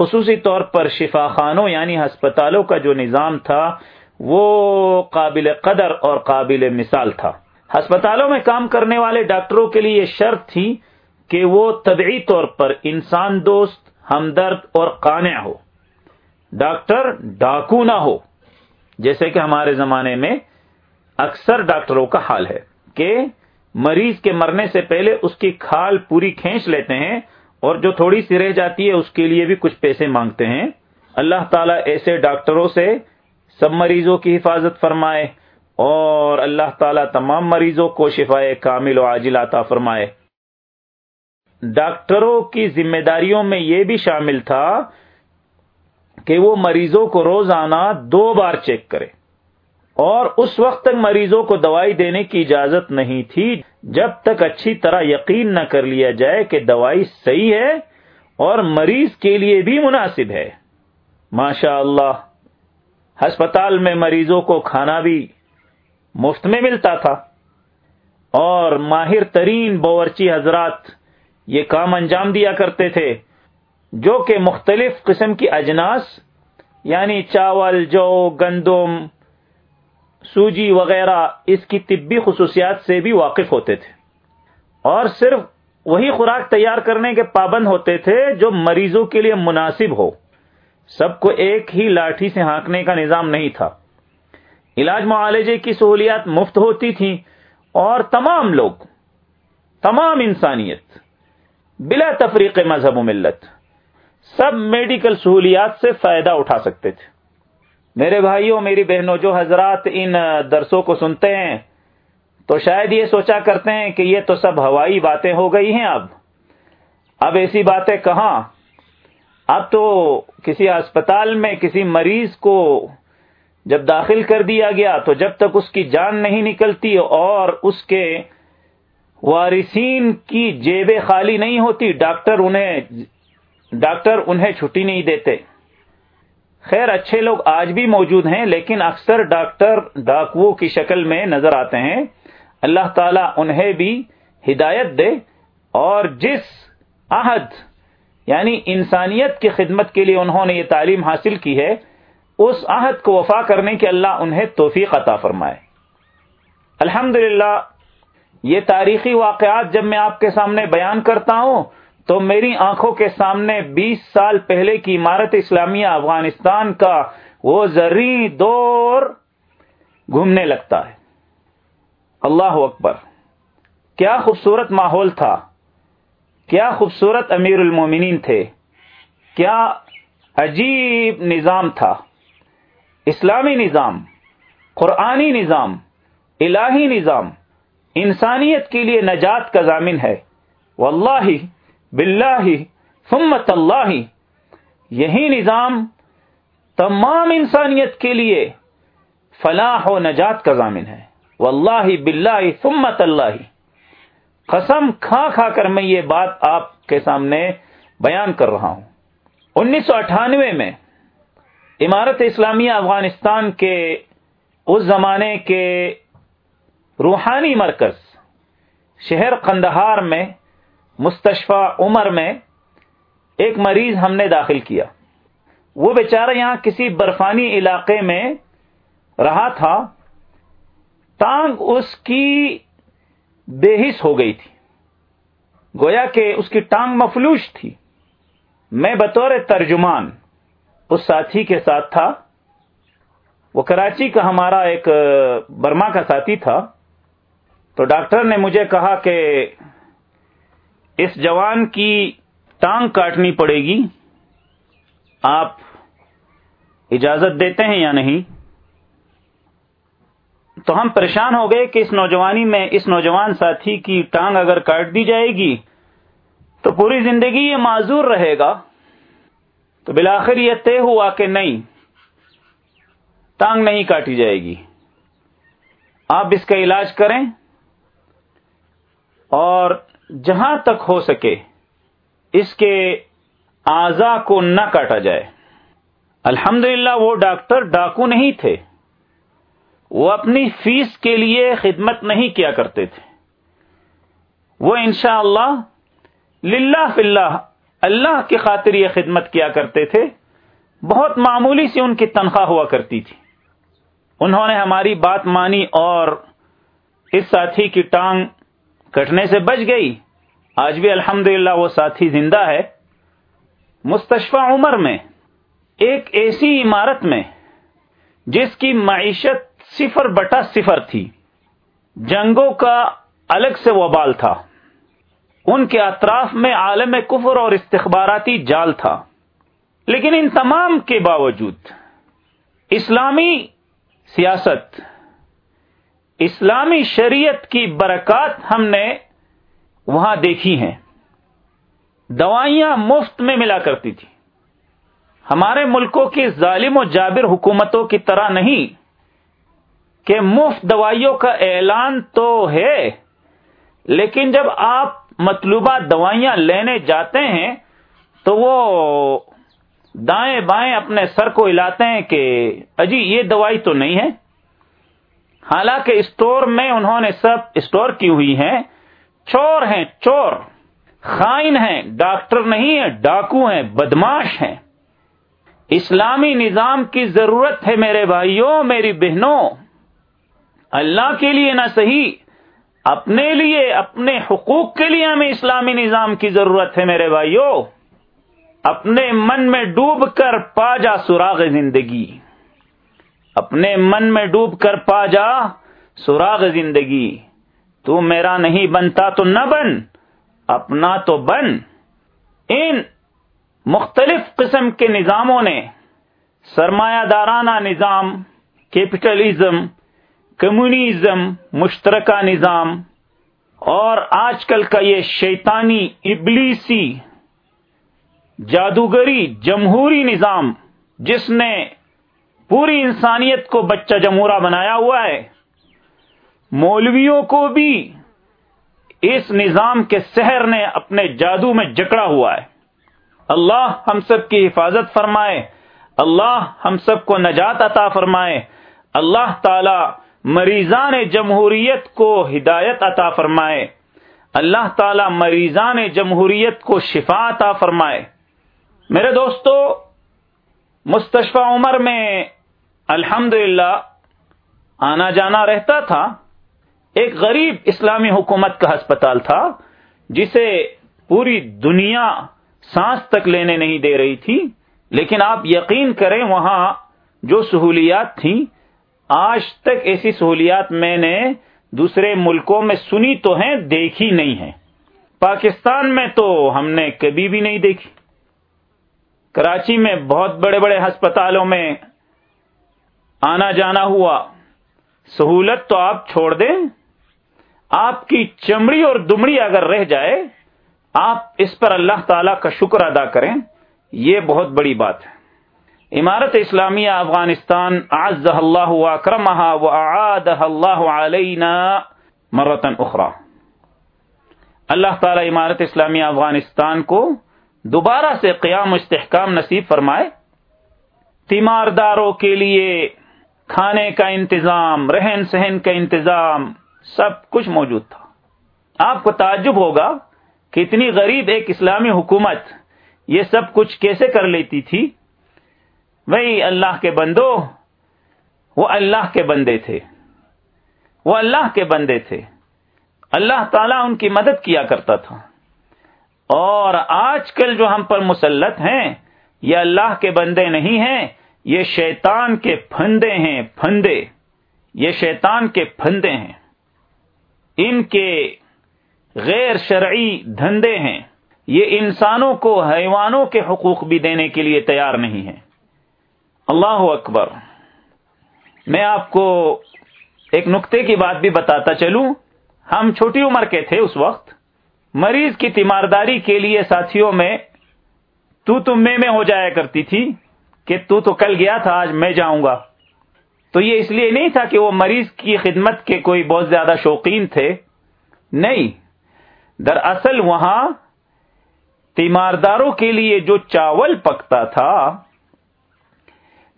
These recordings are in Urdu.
خصوصی طور پر شفا خانوں یعنی ہسپتالوں کا جو نظام تھا، وہ قابل قدر اور قابل مثال تھا۔ ہسپتالوں میں کام کرنے والے ڈاکٹروں کے لیے یہ شرط تھی کہ وہ طبعی طور پر انسان دوست، ہمدرد اور قانع ہو۔ ڈاکٹر ڈاکو نہ ہو۔ جیسے کہ ہمارے زمانے میں اکثر ڈاکٹروں کا حال ہے کہ مریض کے مرنے سے پہلے اس کی کھال پوری کھینچ لیتے ہیں اور جو تھوڑی سی رہ جاتی ہے، اس کے لیے بھی کچھ پیسے مانگتے ہیں۔ اللہ تعالیٰ ایسے ڈاکٹروں سے سب مریضوں کی حفاظت فرمائے اور اللہ تعالیٰ تمام مریضوں کو شفائے کامل و عاجل عطا فرمائے۔ ڈاکٹروں کی ذمہ داریوں میں یہ بھی شامل تھا کہ وہ مریضوں کو روزانہ دو بار چیک کرے۔ اور اس وقت تک مریضوں کو دوائی دینے کی اجازت نہیں تھی جب تک اچھی طرح یقین نہ کر لیا جائے کہ دوائی صحیح ہے اور مریض کے لیے بھی مناسب ہے۔ ماشاء اللہ ہسپتال میں مریضوں کو کھانا بھی مفت میں ملتا تھا۔ اور ماہر ترین باورچی حضرات یہ کام انجام دیا کرتے تھے، جو کہ مختلف قسم کی اجناس یعنی چاول، جو گندم سوجی وغیرہ اس کی طبی خصوصیات سے بھی واقف ہوتے تھے۔ اور صرف وہی خوراک تیار کرنے کے پابند ہوتے تھے جو مریضوں کے لیے مناسب ہو۔ سب کو ایک ہی لاٹھی سے ہانکنے کا نظام نہیں تھا۔ علاج معالجے کی سہولیات مفت ہوتی تھیں اور تمام لوگ، تمام انسانیت، بلا تفریق مذہب و ملت، سب میڈیکل سہولیات سے فائدہ اٹھا سکتے تھے۔ میرے بھائیوں، میری بہنوں، جو حضرات ان درسوں کو سنتے ہیں، تو شاید یہ سوچا کرتے ہیں کہ یہ تو سب ہوائی باتیں ہو گئی ہیں اب۔ اب ایسی باتیں کہاں؟ اب تو کسی اسپتال میں کسی مریض کو جب داخل کر دیا گیا، تو جب تک اس کی جان نہیں نکلتی اور اس کے وارثین کی جیبیں خالی نہیں ہوتی، ڈاکٹر انہیں ڈاکٹر انہیں چھٹی نہیں دیتے۔ خیر، اچھے لوگ آج بھی موجود ہیں، لیکن اکثر ڈاکٹر ڈاکو کی شکل میں نظر آتے ہیں۔ اللہ تعالیٰ انہیں بھی ہدایت دے اور جس عہد یعنی انسانیت کی خدمت کے لیے انہوں نے یہ تعلیم حاصل کی ہے، اس عہد کو وفا کرنے کے اللہ انہیں توفیق عطا فرمائے۔ الحمد یہ تاریخی واقعات جب میں آپ کے سامنے بیان کرتا ہوں تو میری آنکھوں کے سامنے بیس سال پہلے کی عمارت اسلامیہ افغانستان کا وہ زرعی دور گھومنے لگتا ہے۔ اللہ اکبر۔ کیا خوبصورت ماحول تھا۔ کیا خوبصورت امیر المومنین تھے۔ کیا عجیب نظام تھا۔ اسلامی نظام، قرآنی نظام، الہی نظام، انسانیت کے لیے نجات کا ضامن ہے۔ واللہ باللہ ثمت اللہ یہی نظام تمام انسانیت کے لیے فلاح و نجات کا ضامن ہے۔ واللہ باللہ ثمت اللہ قسم کھا کھا کر میں یہ بات آپ کے سامنے بیان کر رہا ہوں۔ انیس سو اٹھانوے میں عمارت اسلامیہ افغانستان کے اس زمانے کے روحانی مرکز شہر قندہار میں مستشفہ عمر میں ایک مریض ہم نے داخل کیا۔ وہ بیچارہ یہاں کسی برفانی علاقے میں رہا تھا۔ ٹانگ اس کی بے حس ہو گئی تھی۔ گویا کہ اس کی ٹانگ مفلوش تھی۔ میں بطور ترجمان اس ساتھی کے ساتھ تھا۔ وہ کراچی کا ہمارا ایک برما کا ساتھی تھا۔ تو ڈاکٹر نے مجھے کہا کہ اس جوان کی ٹانگ کاٹنی پڑے گی۔ آپ اجازت دیتے ہیں یا نہیں؟ تو ہم پریشان ہو گئے کہ اس نوجوانی میں اس نوجوان ساتھی کی ٹانگ اگر کاٹ دی جائے گی تو پوری زندگی یہ معذور رہے گا۔ تو بلاخر یہ طے ہوا کہ نہیں، ٹانگ نہیں کاٹی جائے گی۔ آپ اس کا علاج کریں اور جہاں تک ہو سکے، اس کے آزا کو نہ کاٹا جائے۔ الحمد وہ ڈاکٹر ڈاکو نہیں تھے۔ وہ اپنی فیس کے لیے خدمت نہیں کیا کرتے تھے۔ وہ انشاء اللہ للہ فلّہ اللہ کی خاطر یہ خدمت کیا کرتے تھے۔ بہت معمولی سی ان کی تنخواہ ہوا کرتی تھی۔ انہوں نے ہماری بات مانی اور اس ساتھی کی ٹانگ کٹنے سے بچ گئی۔ آج بھی الحمد وہ ساتھی زندہ ہے۔ مستشفہ عمر میں، ایک ایسی عمارت میں، جس کی معیشت صفر بٹا صفر تھی۔ جنگوں کا الگ سے وبال تھا۔ ان کے اطراف میں عالم کفر اور استخباراتی جال تھا۔ لیکن ان تمام کے باوجود، اسلامی سیاست اسلامی شریعت کی برکات ہم نے وہاں دیکھی ہیں۔ دوائیاں مفت میں ملا کرتی تھی۔ ہمارے ملکوں کی ظالم و جابر حکومتوں کی طرح نہیں کہ مفت دوائیوں کا اعلان تو ہے، لیکن جب آپ مطلوبہ دوائیاں لینے جاتے ہیں تو وہ دائیں بائیں اپنے سر کو ہلاتے ہیں کہ اجی یہ دوائی تو نہیں ہے۔ حالانکہ اسٹور میں انہوں نے سب اسٹور کی ہوئی ہیں۔ چور ہیں، چور۔ خائن ہیں، ڈاکٹر نہیں ہے ڈاکو ہیں، بدماش ہیں۔ اسلامی نظام کی ضرورت ہے میرے بھائیوں، میری بہنوں۔ اللہ کے لیے نہ صحیح، اپنے لیے، اپنے حقوق کے لیے ہمیں اسلامی نظام کی ضرورت ہے میرے بھائیوں۔ اپنے من میں ڈوب کر پا جا سراغ زندگی۔ اپنے من میں ڈوب کر پا جا، سراغ زندگی۔ تو میرا نہیں بنتا تو نہ بن، اپنا تو بن۔ ان مختلف قسم کے نظاموں نے سرمایہ دارانہ نظام کیپٹلزم کمیونزم مشترکہ نظام، اور آج کل کا یہ شیطانی، ابلیسی، جادوگری، جمہوری نظام، جس نے پوری انسانیت کو بچہ جمہورہ بنایا ہوا ہے۔ مولویوں کو بھی اس نظام کے سحر نے اپنے جادو میں جکڑا ہوا ہے۔ اللہ ہم سب کی حفاظت فرمائے۔ اللہ ہم سب کو نجات عطا فرمائے۔ اللہ تعالی مریضان جمہوریت کو ہدایت عطا فرمائے۔ اللہ تعالی مریضان جمہوریت کو شفا عطا فرمائے۔ میرے دوستو مستشفہ عمر میں الحمد آنا جانا رہتا تھا، ایک غریب اسلامی حکومت کا ہسپتال تھا، جسے پوری دنیا سانس تک لینے نہیں دے رہی تھی، لیکن آپ یقین کریں وہاں جو سہولیات تھیں، آج تک ایسی سہولیات میں نے دوسرے ملکوں میں سنی تو ہیں، دیکھی نہیں ہے پاکستان میں تو ہم نے کبھی بھی نہیں دیکھی۔ کراچی میں بہت بڑے بڑے ہسپتالوں میں آنا جانا ہوا۔ سہولت تو آپ چھوڑ دیں۔ آپ کی چمڑی اور دمڑی اگر رہ جائے، آپ اس پر اللہ تعالی کا شکر ادا کریں۔ یہ بہت بڑی بات ہے۔ عمارت اسلامیہ افغانستان آج اللہ کرمہ و اللہ علینا مرتن اخرا اللہ تعالی عمارت اسلامیہ افغانستان کو دوبارہ سے قیام استحکام نصیب فرمائے۔ تیمارداروں کے لیے کھانے کا انتظام، رہن سہن کا انتظام، سب کچھ موجود تھا۔ آپ کو تعجب ہوگا کہ اتنی غریب ایک اسلامی حکومت یہ سب کچھ کیسے کر لیتی تھی؟ وہی اللہ کے بندو، وہ اللہ کے بندے تھے۔ وہ اللہ کے بندے تھے۔ اللہ تعالیٰ ان کی مدد کیا کرتا تھا۔ اور آج کل جو ہم پر مسلط ہیں، یہ اللہ کے بندے نہیں ہیں یہ شیطان کے پھندے ہیں، پھندے۔ یہ شیطان کے پھندے ہیں۔ ان کے غیر شرعی دھندے ہیں۔ یہ انسانوں کو حیوانوں کے حقوق بھی دینے کے لیے تیار نہیں ہے اللہ اکبر۔ میں آپ کو ایک نقطے کی بات بھی بتاتا چلوں۔ ہم چھوٹی عمر کے تھے اس وقت۔ مریض کی تیمارداری کے لیے ساتھیوں میں تو تم میں میں ہو جایا کرتی تھی۔ کہ تو تو کل گیا تھا، آج میں جاؤں گا۔ تو یہ اس لیے نہیں تھا کہ وہ مریض کی خدمت کے کوئی بہت زیادہ شوقین تھے۔ نہیں، دراصل وہاں تیمارداروں کے لیے جو چاول پکتا تھا،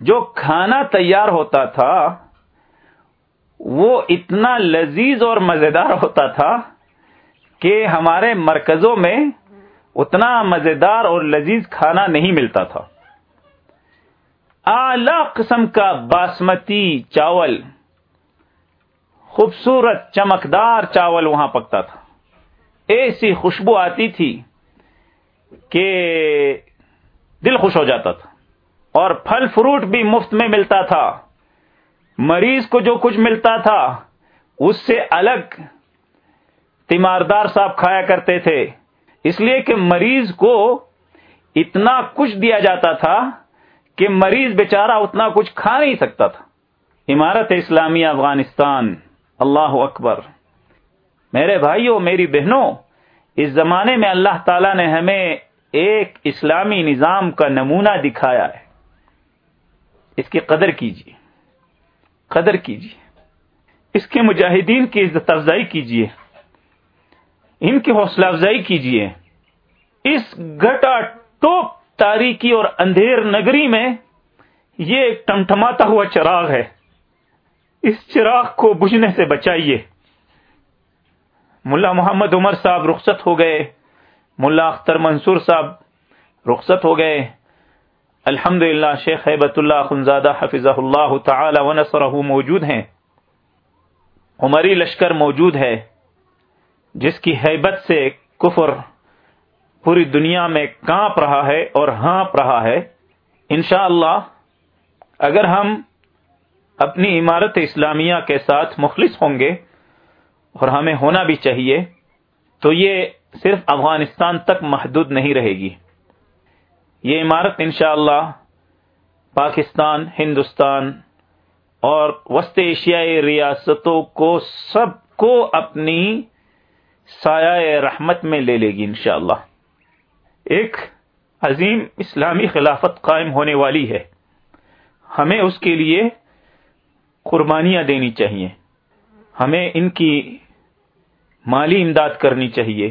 جو کھانا تیار ہوتا تھا، وہ اتنا لذیذ اور مزیدار ہوتا تھا کہ ہمارے مرکزوں میں اتنا مزیدار اور لذیذ کھانا نہیں ملتا تھا۔ اعلی قسم کا باسمتی چاول، خوبصورت، چمکدار چاول وہاں پکتا تھا۔ ایسی خوشبو آتی تھی کہ دل خوش ہو جاتا تھا۔ اور پھل فروٹ بھی مفت میں ملتا تھا۔ مریض کو جو کچھ ملتا تھا، اس سے الگ تیماردار صاحب کھایا کرتے تھے۔ اس لیے کہ مریض کو اتنا کچھ دیا جاتا تھا کہ مریض بیچارہ اتنا کچھ کھا نہیں سکتا تھا۔ عمارت اسلامی افغانستان، اللہ اکبر۔ میرے بھائیوں میری بہنوں، اس زمانے میں اللہ تعالی نے ہمیں ایک اسلامی نظام کا نمونہ دکھایا ہے۔ اس کی قدر کیجیے۔ قدر کیجیے۔ اس کے مجاہدین کی عزت افزائی کیجیے۔ ان کی حوصلہ افزائی کیجیے۔ اس گٹا ٹوپ تاریکی اور اندھیر نگری میں یہ ایک ٹمٹماتا ہوا چراغ ہے۔ اس چراغ کو بجھنے سے بچائیے۔ ملا محمد عمر صاحب رخصت ہو گئے۔ ملا اختر منصور صاحب رخصت ہو گئے۔ الحمد شیخ حیبت اللہ خنزادہ حفظ اللہ تعالی ونصرہ موجود ہیں۔ عمری لشکر موجود ہے، جس کی حیبت سے کفر پوری دنیا میں کانپ رہا ہے اور ہانپ رہا ہے، انشاءاللہ اللہ اگر ہم اپنی عمارت اسلامیہ کے ساتھ مخلص ہوں گے اور ہمیں ہونا بھی چاہیے، تو یہ صرف افغانستان تک محدود نہیں رہے گی۔ یہ عمارت انشاءاللہ اللہ پاکستان، ہندوستان اور وسط ایشیائی ریاستوں کو سب کو اپنی سایہ رحمت میں لے لے گی انشاءاللہ۔ ایک عظیم اسلامی خلافت قائم ہونے والی ہے۔ ہمیں اس کے لیے قربانیاں دینی چاہیے۔ ہمیں ان کی مالی امداد کرنی چاہیے۔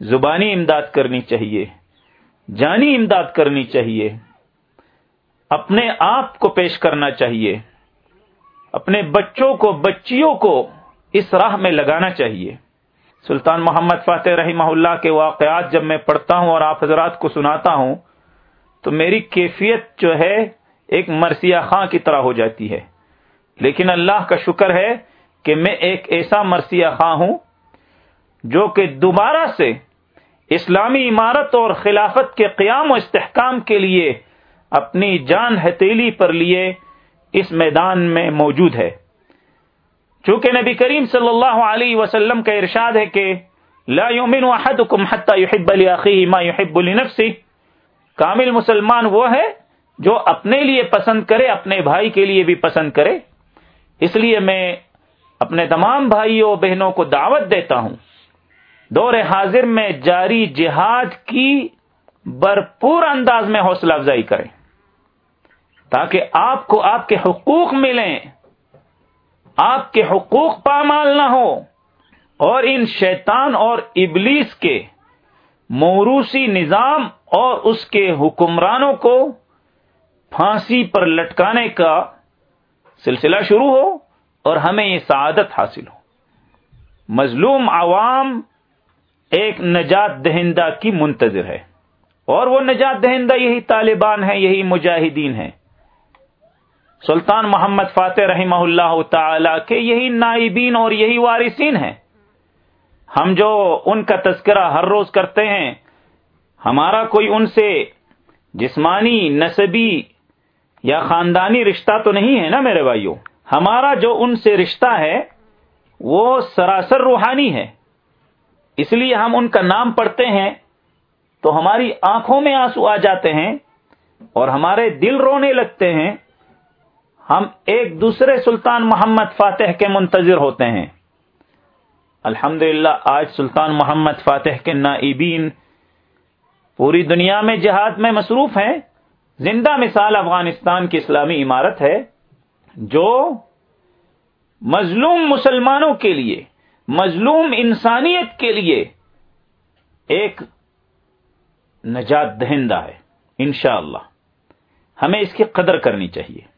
زبانی امداد کرنی چاہیے۔ جانی امداد کرنی چاہیے۔ اپنے آپ کو پیش کرنا چاہیے۔ اپنے بچوں کو، بچیوں کو اس راہ میں لگانا چاہیے۔ سلطان محمد فاتح رحمہ اللہ کے واقعات جب میں پڑھتا ہوں اور آپ حضرات کو سناتا ہوں، تو میری کیفیت جو ہے ایک مرثیہ خاں کی طرح ہو جاتی ہے۔ لیکن اللہ کا شکر ہے کہ میں ایک ایسا مرثیہ خاں ہوں جو کہ دوبارہ سے اسلامی عمارت اور خلافت کے قیام و استحکام کے لیے اپنی جان ہتیلی پر لیے اس میدان میں موجود ہے۔ چونکہ نبی کریم صلی اللہ علیہ وسلم کا ارشاد ہے کہ لا يؤمن احدكم حتى يحب لاخيه ما يحب لنفسه کامل مسلمان وہ ہے جو اپنے لیے پسند کرے، اپنے بھائی کے لیے بھی پسند کرے۔ اس لیے میں اپنے تمام بھائیوں بہنوں کو دعوت دیتا ہوں۔ دور حاضر میں جاری جہاد کی بھرپور انداز میں حوصلہ افزائی کریں، تاکہ آپ کو آپ کے حقوق ملیں۔ آپ کے حقوق پامال نہ ہو اور ان شیطان اور ابلیس کے موروسی نظام اور اس کے حکمرانوں کو پھانسی پر لٹکانے کا سلسلہ شروع ہو اور ہمیں یہ سعادت حاصل ہو۔ مظلوم عوام ایک نجات دہندہ کی منتظر ہے اور وہ نجات دہندہ یہی طالبان ہے یہی مجاہدین ہیں۔ سلطان محمد فاتح رحمہ اللہ تعالی کے یہی نائبین اور یہی وارثین ہیں۔ ہم جو ان کا تذکرہ ہر روز کرتے ہیں، ہمارا کوئی ان سے جسمانی نصبی یا خاندانی رشتہ تو نہیں ہے نا میرے بھائیوں ہمارا جو ان سے رشتہ ہے، وہ سراسر روحانی ہے۔ اس لیے ہم ان کا نام پڑھتے ہیں تو ہماری آنکھوں میں آنسو آ جاتے ہیں اور ہمارے دل رونے لگتے ہیں۔ ہم ایک دوسرے سلطان محمد فاتح کے منتظر ہوتے ہیں۔ الحمد آج سلطان محمد فاتح کے نائبین پوری دنیا میں جہاد میں مصروف ہیں۔ زندہ مثال افغانستان کی اسلامی عمارت ہے، جو مظلوم مسلمانوں کے لیے، مظلوم انسانیت کے لیے ایک نجات دہندہ ہے، انشاءاللہ۔ ہمیں اس کی قدر کرنی چاہیے۔